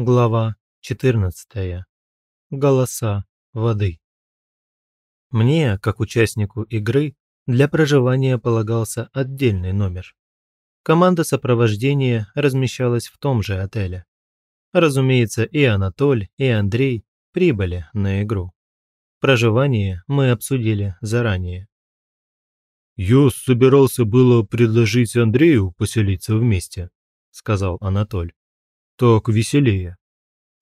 Глава 14. Голоса воды. Мне, как участнику игры, для проживания полагался отдельный номер. Команда сопровождения размещалась в том же отеле. Разумеется, и Анатоль, и Андрей прибыли на игру. Проживание мы обсудили заранее. «Я собирался было предложить Андрею поселиться вместе», – сказал Анатоль. «Так веселее».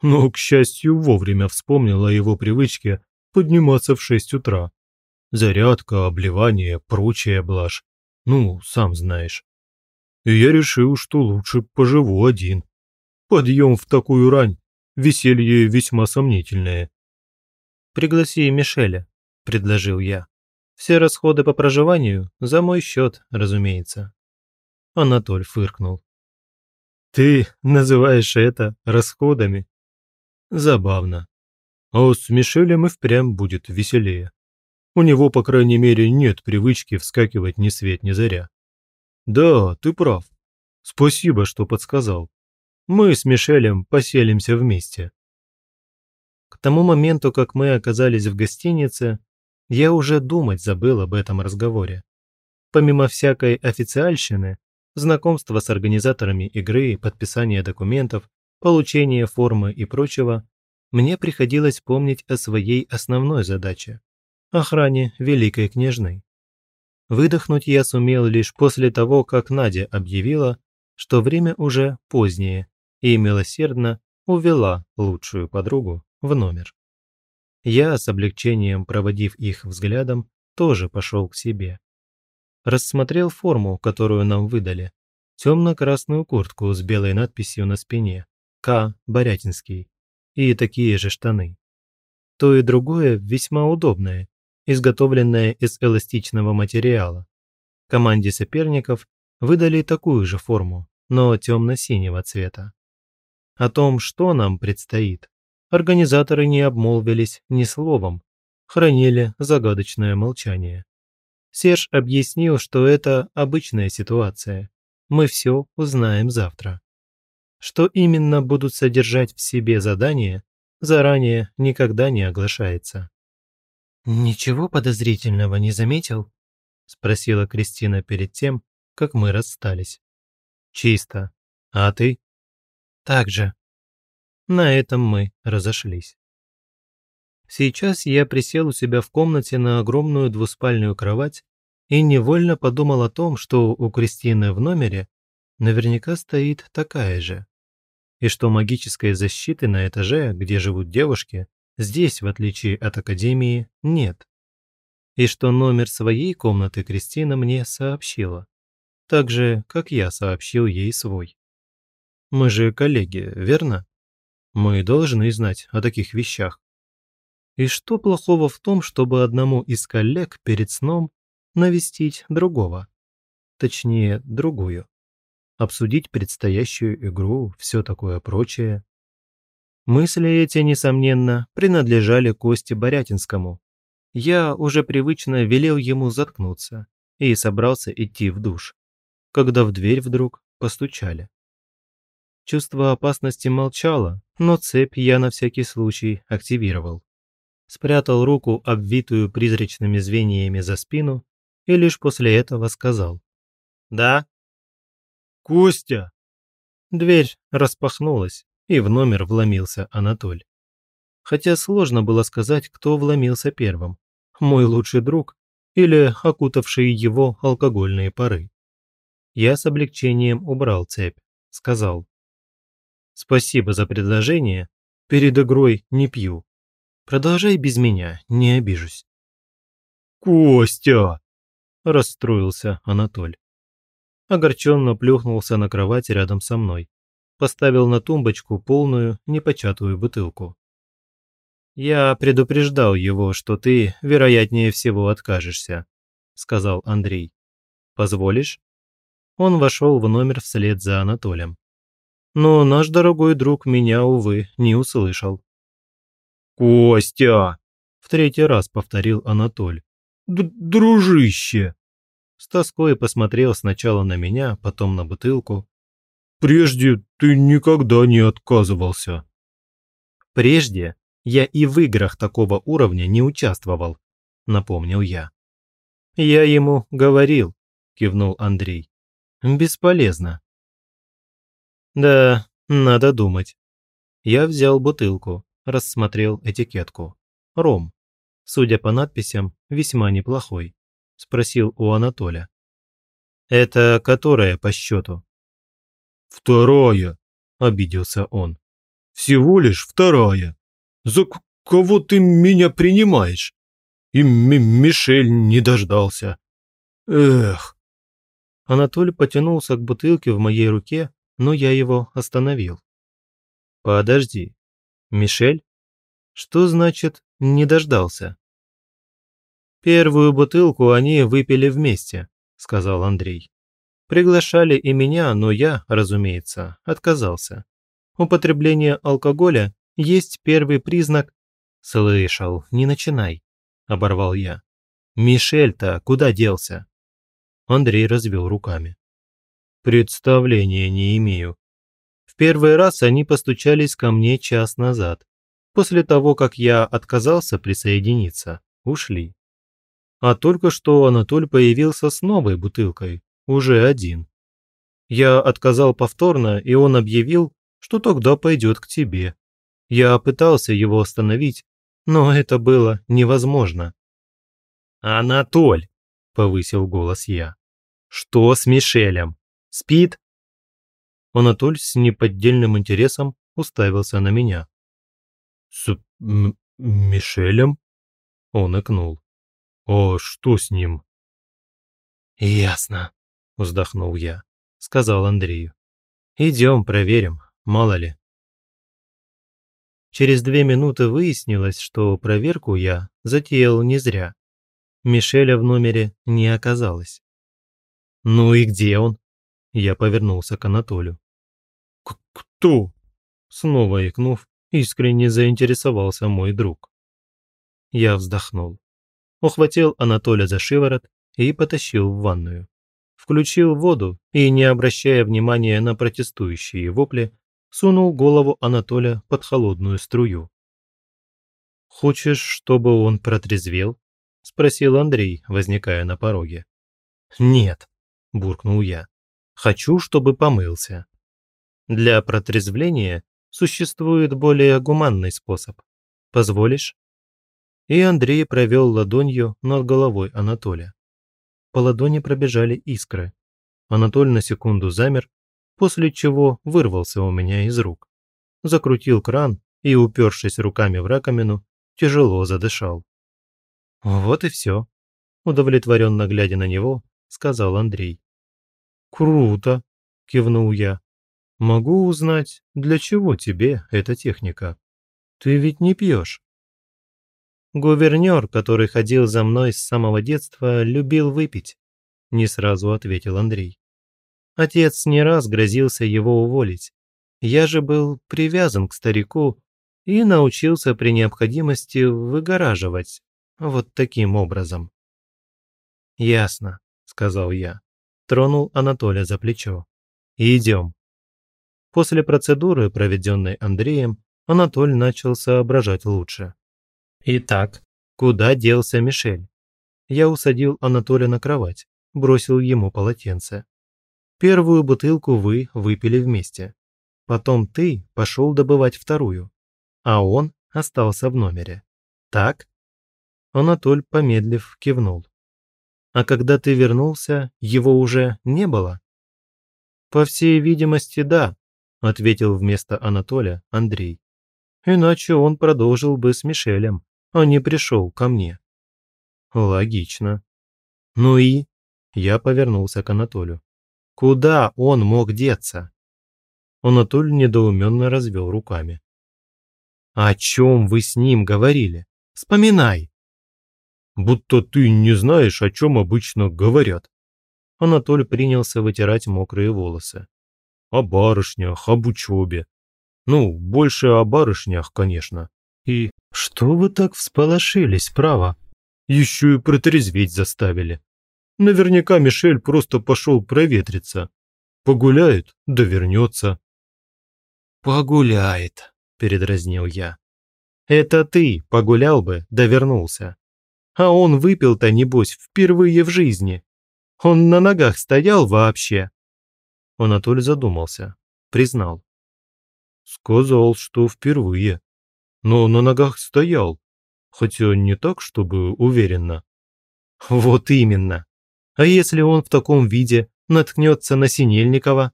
Но, к счастью, вовремя вспомнил о его привычке подниматься в шесть утра. Зарядка, обливание, прочая блажь. Ну, сам знаешь. И я решил, что лучше поживу один. Подъем в такую рань, веселье весьма сомнительное. «Пригласи Мишеля», – предложил я. «Все расходы по проживанию за мой счет, разумеется». Анатоль фыркнул. «Ты называешь это расходами?» «Забавно. А с Мишелем и впрямь будет веселее. У него, по крайней мере, нет привычки вскакивать ни свет ни заря. Да, ты прав. Спасибо, что подсказал. Мы с Мишелем поселимся вместе. К тому моменту, как мы оказались в гостинице, я уже думать забыл об этом разговоре. Помимо всякой официальщины, знакомства с организаторами игры, подписания документов, получения формы и прочего, мне приходилось помнить о своей основной задаче – охране Великой Княжны. Выдохнуть я сумел лишь после того, как Надя объявила, что время уже позднее, и милосердно увела лучшую подругу в номер. Я, с облегчением проводив их взглядом, тоже пошел к себе. Рассмотрел форму, которую нам выдали. Темно-красную куртку с белой надписью на спине. К. Борятинский и такие же штаны. То и другое весьма удобное, изготовленное из эластичного материала. Команде соперников выдали такую же форму, но темно-синего цвета. О том, что нам предстоит, организаторы не обмолвились ни словом, хранили загадочное молчание. Серж объяснил, что это обычная ситуация. Мы все узнаем завтра. Что именно будут содержать в себе задания, заранее никогда не оглашается. «Ничего подозрительного не заметил?» – спросила Кристина перед тем, как мы расстались. «Чисто. А ты?» «Так же». На этом мы разошлись. Сейчас я присел у себя в комнате на огромную двуспальную кровать и невольно подумал о том, что у Кристины в номере наверняка стоит такая же. И что магической защиты на этаже, где живут девушки, здесь, в отличие от Академии, нет. И что номер своей комнаты Кристина мне сообщила. Так же, как я сообщил ей свой. Мы же коллеги, верно? Мы должны знать о таких вещах. И что плохого в том, чтобы одному из коллег перед сном навестить другого? Точнее, другую обсудить предстоящую игру, все такое прочее. Мысли эти, несомненно, принадлежали Косте Борятинскому. Я уже привычно велел ему заткнуться и собрался идти в душ, когда в дверь вдруг постучали. Чувство опасности молчало, но цепь я на всякий случай активировал. Спрятал руку, обвитую призрачными звеньями за спину, и лишь после этого сказал. «Да?» «Костя!» Дверь распахнулась, и в номер вломился Анатоль. Хотя сложно было сказать, кто вломился первым. Мой лучший друг или окутавшие его алкогольные пары. Я с облегчением убрал цепь, сказал. «Спасибо за предложение. Перед игрой не пью. Продолжай без меня, не обижусь». «Костя!» – расстроился Анатоль огорченно плюхнулся на кровать рядом со мной. Поставил на тумбочку полную, непочатую бутылку. «Я предупреждал его, что ты, вероятнее всего, откажешься», – сказал Андрей. «Позволишь?» Он вошел в номер вслед за Анатолием. Но наш дорогой друг меня, увы, не услышал. «Костя!» – в третий раз повторил Анатоль. «Дружище!» С тоской посмотрел сначала на меня, потом на бутылку. «Прежде ты никогда не отказывался». Прежде я и в играх такого уровня не участвовал, напомнил я. Я ему говорил, кивнул Андрей. Бесполезно. Да, надо думать. Я взял бутылку, рассмотрел этикетку. Ром. Судя по надписям, весьма неплохой. Спросил у Анатоля. Это которая по счету? Вторая, обиделся он. Всего лишь вторая. За кого ты меня принимаешь? И Мишель не дождался. Эх. Анатолий потянулся к бутылке в моей руке, но я его остановил. Подожди. Мишель? Что значит «не дождался»? Первую бутылку они выпили вместе, сказал Андрей. Приглашали и меня, но я, разумеется, отказался. Употребление алкоголя есть первый признак... Слышал, не начинай, оборвал я. Мишель-то куда делся? Андрей развел руками. Представления не имею. В первый раз они постучались ко мне час назад. После того, как я отказался присоединиться, ушли. А только что Анатоль появился с новой бутылкой, уже один. Я отказал повторно, и он объявил, что тогда пойдет к тебе. Я пытался его остановить, но это было невозможно. «Анатоль!» – повысил голос я. «Что с Мишелем? Спит?» Анатоль с неподдельным интересом уставился на меня. «С Мишелем?» Он икнул. «А что с ним?» «Ясно», – вздохнул я, – сказал Андрею. «Идем, проверим, мало ли». Через две минуты выяснилось, что проверку я затеял не зря. Мишеля в номере не оказалось. «Ну и где он?» Я повернулся к Анатолию. «Кто?» Снова икнув, искренне заинтересовался мой друг. Я вздохнул. Ухватил Анатолия за шиворот и потащил в ванную. Включил воду и, не обращая внимания на протестующие вопли, сунул голову Анатолия под холодную струю. «Хочешь, чтобы он протрезвел?» – спросил Андрей, возникая на пороге. «Нет», – буркнул я. «Хочу, чтобы помылся. Для протрезвления существует более гуманный способ. Позволишь?» И Андрей провел ладонью над головой Анатолия. По ладони пробежали искры. Анатоль на секунду замер, после чего вырвался у меня из рук. Закрутил кран и, упершись руками в раковину, тяжело задышал. «Вот и все», – удовлетворенно глядя на него, сказал Андрей. «Круто», – кивнул я. Могу узнать, для чего тебе эта техника? Ты ведь не пьешь. Гувернер, который ходил за мной с самого детства, любил выпить, не сразу ответил Андрей. Отец не раз грозился его уволить. Я же был привязан к старику и научился при необходимости выгораживать вот таким образом. «Ясно», — сказал я. Тронул Анатолия за плечо. «Идем». После процедуры, проведенной Андреем, Анатоль начал соображать лучше. «Итак, куда делся Мишель?» Я усадил Анатолия на кровать, бросил ему полотенце. «Первую бутылку вы выпили вместе. Потом ты пошел добывать вторую, а он остался в номере. Так?» Анатоль, помедлив, кивнул. «А когда ты вернулся, его уже не было?» «По всей видимости, да», ответил вместо Анатолия Андрей. Иначе он продолжил бы с Мишелем, а не пришел ко мне. Логично. Ну и? Я повернулся к Анатолию. Куда он мог деться? Анатолий недоуменно развел руками. «О чем вы с ним говорили? Вспоминай!» «Будто ты не знаешь, о чем обычно говорят». Анатолий принялся вытирать мокрые волосы о барышнях, об учебе. Ну, больше о барышнях, конечно. И что вы так всполошились, право? Еще и протрезветь заставили. Наверняка Мишель просто пошел проветриться. Погуляет, да вернется. «Погуляет», – передразнил я. Это ты погулял бы, да вернулся. А он выпил-то, небось, впервые в жизни. Он на ногах стоял вообще?» Анатоль задумался, признал. «Сказал, что впервые. Но на ногах стоял, хотя не так, чтобы уверенно». «Вот именно. А если он в таком виде наткнется на Синельникова?»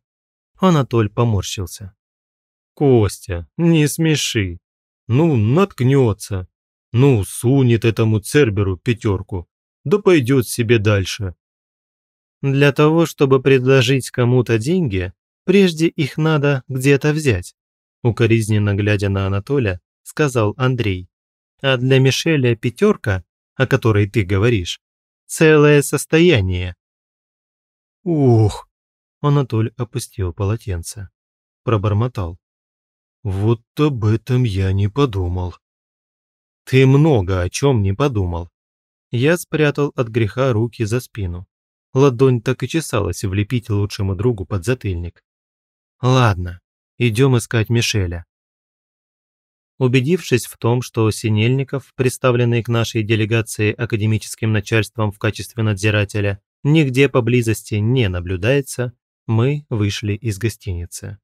Анатоль поморщился. «Костя, не смеши. Ну, наткнется. Ну, сунет этому Церберу пятерку. Да пойдет себе дальше. Для того, чтобы предложить кому-то деньги, прежде их надо где-то взять. Укоризненно глядя на Анатоля, сказал Андрей. А для Мишеля пятерка, о которой ты говоришь, целое состояние. Ух! Анатоль опустил полотенце. Пробормотал. Вот об этом я не подумал. Ты много о чем не подумал. Я спрятал от греха руки за спину. Ладонь так и чесалась влепить лучшему другу под затыльник. Ладно, идем искать Мишеля. Убедившись в том, что Синельников, представленный к нашей делегации академическим начальством в качестве надзирателя, нигде поблизости не наблюдается, мы вышли из гостиницы.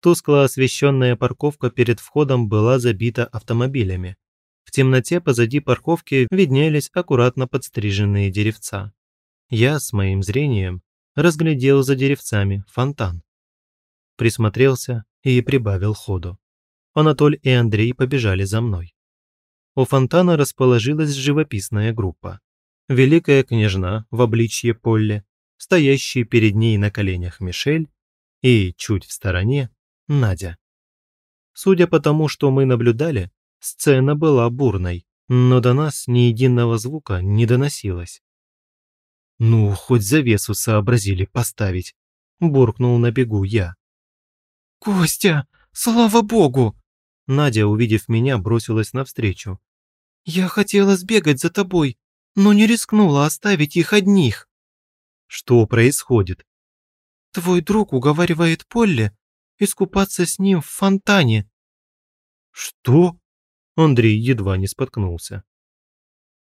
Тускло освещенная парковка перед входом была забита автомобилями. В темноте позади парковки виднелись аккуратно подстриженные деревца. Я с моим зрением разглядел за деревцами фонтан. Присмотрелся и прибавил ходу. Анатоль и Андрей побежали за мной. У фонтана расположилась живописная группа. Великая княжна в обличье Полли, стоящий перед ней на коленях Мишель и, чуть в стороне, Надя. Судя по тому, что мы наблюдали, сцена была бурной, но до нас ни единого звука не доносилось. «Ну, хоть завесу сообразили поставить», – буркнул на бегу я. «Костя, слава богу!» Надя, увидев меня, бросилась навстречу. «Я хотела сбегать за тобой, но не рискнула оставить их одних». «Что происходит?» «Твой друг уговаривает Полли искупаться с ним в фонтане». «Что?» Андрей едва не споткнулся.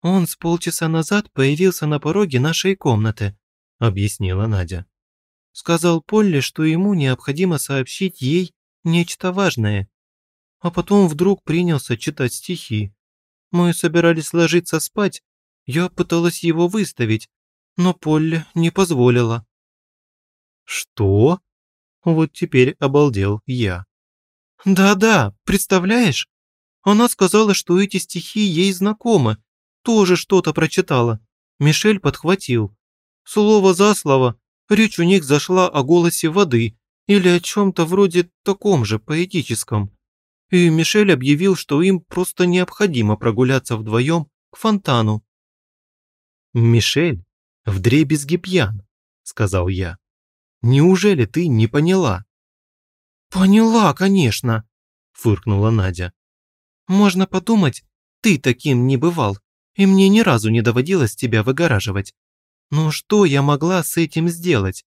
«Он с полчаса назад появился на пороге нашей комнаты», – объяснила Надя. «Сказал Полли, что ему необходимо сообщить ей нечто важное. А потом вдруг принялся читать стихи. Мы собирались ложиться спать, я пыталась его выставить, но Полли не позволила». «Что?» Вот теперь обалдел я. «Да-да, представляешь? Она сказала, что эти стихи ей знакомы, тоже что-то прочитала. Мишель подхватил. Слово за слово, речь у них зашла о голосе воды или о чем-то вроде таком же поэтическом. И Мишель объявил, что им просто необходимо прогуляться вдвоем к фонтану. «Мишель, вдребезги пьян», – сказал я. Неужели ты не поняла?» «Поняла, конечно», – фыркнула Надя. «Можно подумать, ты таким не бывал, и мне ни разу не доводилось тебя выгораживать. Но что я могла с этим сделать?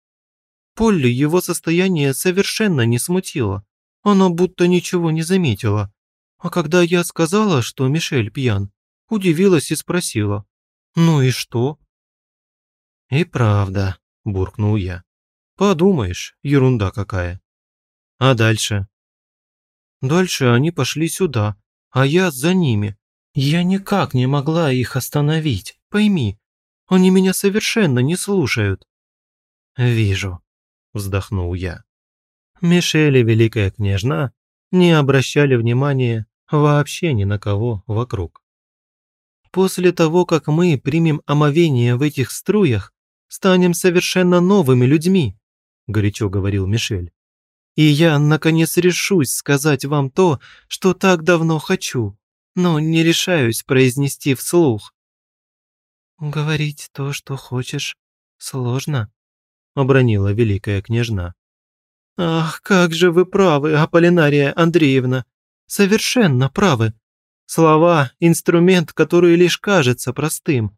Полли его состояние совершенно не смутило. Она будто ничего не заметила. А когда я сказала, что Мишель пьян, удивилась и спросила. «Ну и что?» «И правда», – буркнул я. Подумаешь, ерунда какая. А дальше? Дальше они пошли сюда, а я за ними. Я никак не могла их остановить, пойми. Они меня совершенно не слушают. Вижу, вздохнул я. Мишель и Великая Княжна не обращали внимания вообще ни на кого вокруг. После того, как мы примем омовение в этих струях, станем совершенно новыми людьми горячо говорил Мишель. «И я, наконец, решусь сказать вам то, что так давно хочу, но не решаюсь произнести вслух». «Говорить то, что хочешь, сложно», – обронила великая княжна. «Ах, как же вы правы, Аполлинария Андреевна! Совершенно правы. Слова – инструмент, который лишь кажется простым.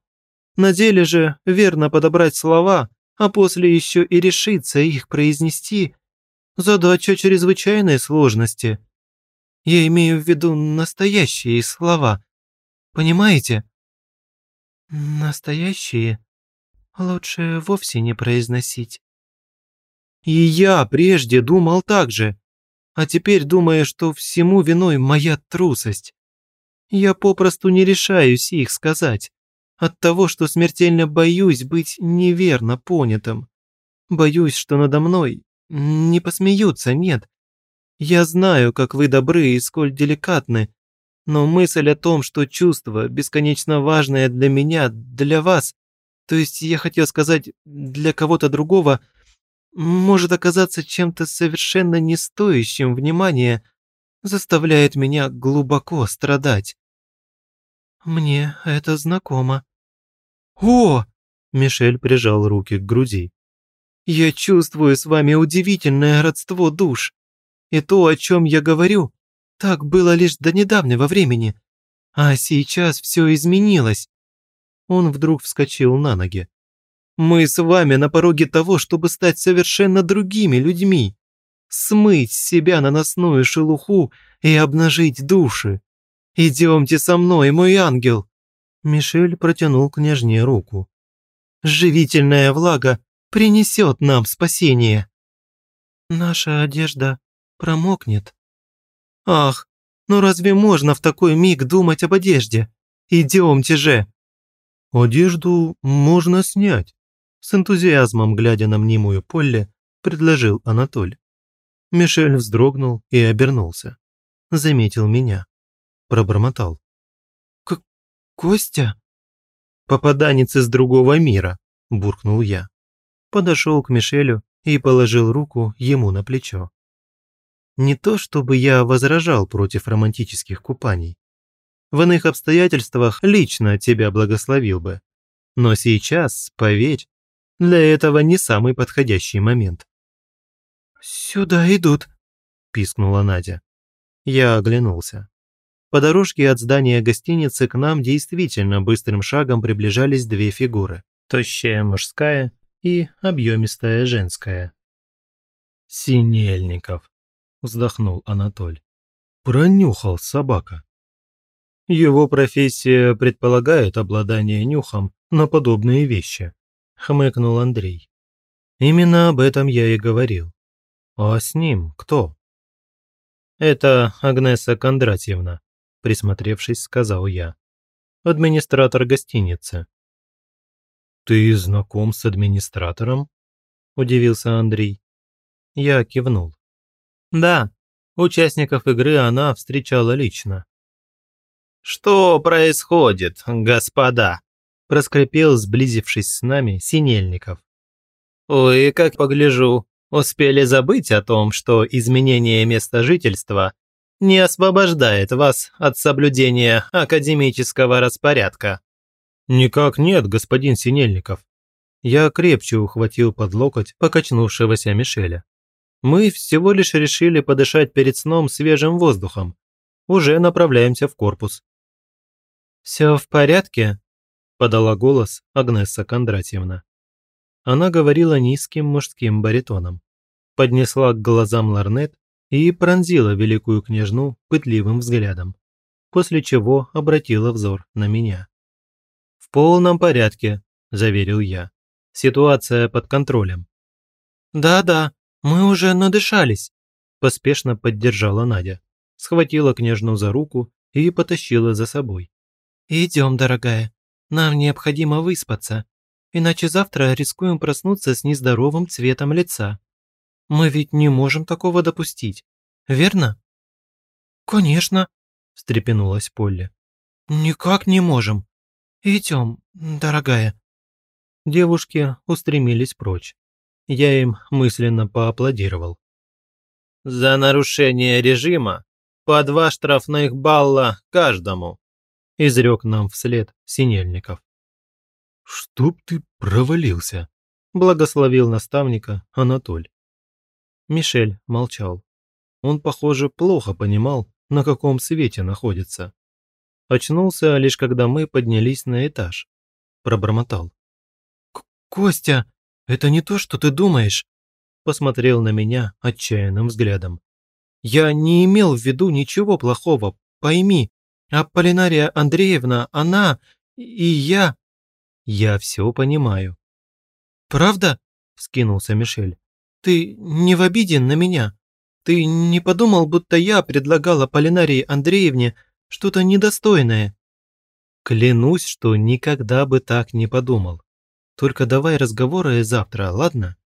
На деле же верно подобрать слова а после еще и решиться их произнести – задача чрезвычайной сложности. Я имею в виду настоящие слова. Понимаете? Настоящие лучше вовсе не произносить. И я прежде думал так же, а теперь думаю, что всему виной моя трусость. Я попросту не решаюсь их сказать, от того, что смертельно боюсь быть неверно понятым. Боюсь, что надо мной не посмеются, нет. Я знаю, как вы добры и сколь деликатны, но мысль о том, что чувство, бесконечно важное для меня, для вас, то есть я хотел сказать, для кого-то другого, может оказаться чем-то совершенно не стоящим внимания, заставляет меня глубоко страдать. Мне это знакомо. О! Мишель прижал руки к груди. Я чувствую с вами удивительное родство душ. И то, о чем я говорю, так было лишь до недавнего времени. А сейчас все изменилось. Он вдруг вскочил на ноги. Мы с вами на пороге того, чтобы стать совершенно другими людьми. Смыть с себя наносную шелуху и обнажить души. Идемте со мной, мой ангел. Мишель протянул княжне руку. Живительная влага принесет нам спасение. Наша одежда промокнет. Ах, ну разве можно в такой миг думать об одежде? Идемте же. Одежду можно снять. С энтузиазмом, глядя на мнимую Полли, предложил Анатоль. Мишель вздрогнул и обернулся. Заметил меня. Пробормотал. К «Костя?» «Попаданец из другого мира», – буркнул я. Подошел к Мишелю и положил руку ему на плечо. Не то чтобы я возражал против романтических купаний. В иных обстоятельствах лично тебя благословил бы. Но сейчас, поверь, для этого не самый подходящий момент. «Сюда идут», – пискнула Надя. Я оглянулся. По дорожке от здания гостиницы к нам действительно быстрым шагом приближались две фигуры. Тощая мужская и объемистая женская. «Синельников», – вздохнул Анатоль. «Пронюхал собака». Его профессия предполагает обладание нюхом на подобные вещи, хмыкнул Андрей. Именно об этом я и говорил. А с ним кто? Это Агнеса Кондратьевна, присмотревшись, сказал я. Администратор гостиницы. Ты знаком с администратором? Удивился Андрей. Я кивнул. Да, участников игры она встречала лично. «Что происходит, господа?» – проскрипел, сблизившись с нами, Синельников. «Вы, как погляжу, успели забыть о том, что изменение места жительства не освобождает вас от соблюдения академического распорядка». «Никак нет, господин Синельников». Я крепче ухватил под локоть покачнувшегося Мишеля. «Мы всего лишь решили подышать перед сном свежим воздухом. Уже направляемся в корпус». «Все в порядке?» – подала голос Агнесса Кондратьевна. Она говорила низким мужским баритоном, поднесла к глазам ларнет и пронзила великую княжну пытливым взглядом, после чего обратила взор на меня. «В полном порядке», – заверил я. «Ситуация под контролем». «Да-да, мы уже надышались», – поспешно поддержала Надя, схватила княжну за руку и потащила за собой. «Идем, дорогая. Нам необходимо выспаться, иначе завтра рискуем проснуться с нездоровым цветом лица. Мы ведь не можем такого допустить, верно?» «Конечно», – встрепенулась Полли. «Никак не можем. Идем, дорогая». Девушки устремились прочь. Я им мысленно поаплодировал. «За нарушение режима по два штрафных балла каждому», – изрек нам вслед Синельников. «Чтоб ты провалился», – благословил наставника Анатоль. Мишель молчал. Он, похоже, плохо понимал, на каком свете находится. Очнулся лишь когда мы поднялись на этаж. Пробормотал. «Костя, это не то, что ты думаешь», посмотрел на меня отчаянным взглядом. Я не имел в виду ничего плохого, пойми. А Полинария Андреевна, она и я...» «Я все понимаю». «Правда?» – вскинулся Мишель. «Ты не в обиде на меня? Ты не подумал, будто я предлагала Полинарии Андреевне что-то недостойное?» «Клянусь, что никогда бы так не подумал. Только давай разговоры завтра, ладно?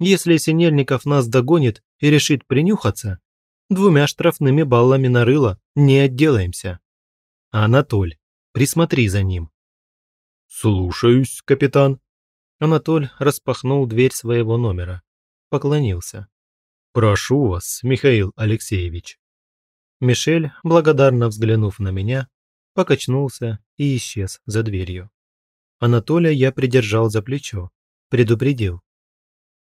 Если Синельников нас догонит и решит принюхаться, двумя штрафными баллами на рыло не отделаемся. Анатоль, присмотри за ним». «Слушаюсь, капитан». Анатоль распахнул дверь своего номера, поклонился. «Прошу вас, Михаил Алексеевич». Мишель, благодарно взглянув на меня, покачнулся и исчез за дверью. Анатолия я придержал за плечо, предупредил.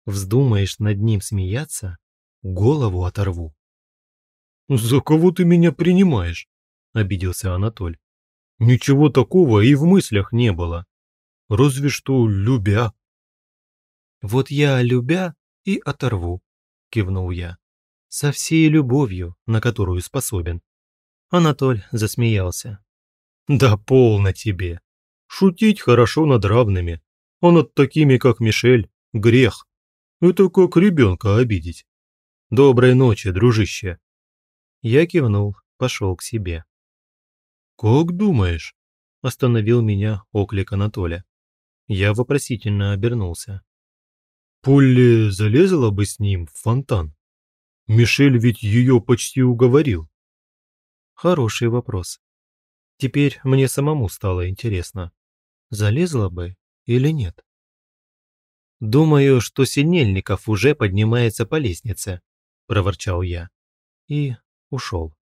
Вздумаешь над ним смеяться, голову оторву. «За кого ты меня принимаешь?» – обиделся Анатоль. «Ничего такого и в мыслях не было. Разве что любя». «Вот я любя и оторву», – кивнул я. «Со всей любовью, на которую способен». Анатоль засмеялся. «Да полно тебе. Шутить хорошо над равными, а над такими, как Мишель, грех. Это как ребенка обидеть. Доброй ночи, дружище». Я кивнул, пошел к себе. «Как думаешь?» – остановил меня оклик Анатоля. Я вопросительно обернулся. Полли залезла бы с ним в фонтан. Мишель ведь ее почти уговорил. Хороший вопрос. Теперь мне самому стало интересно, залезла бы или нет. «Думаю, что Синельников уже поднимается по лестнице», – проворчал я и ушел.